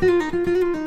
Música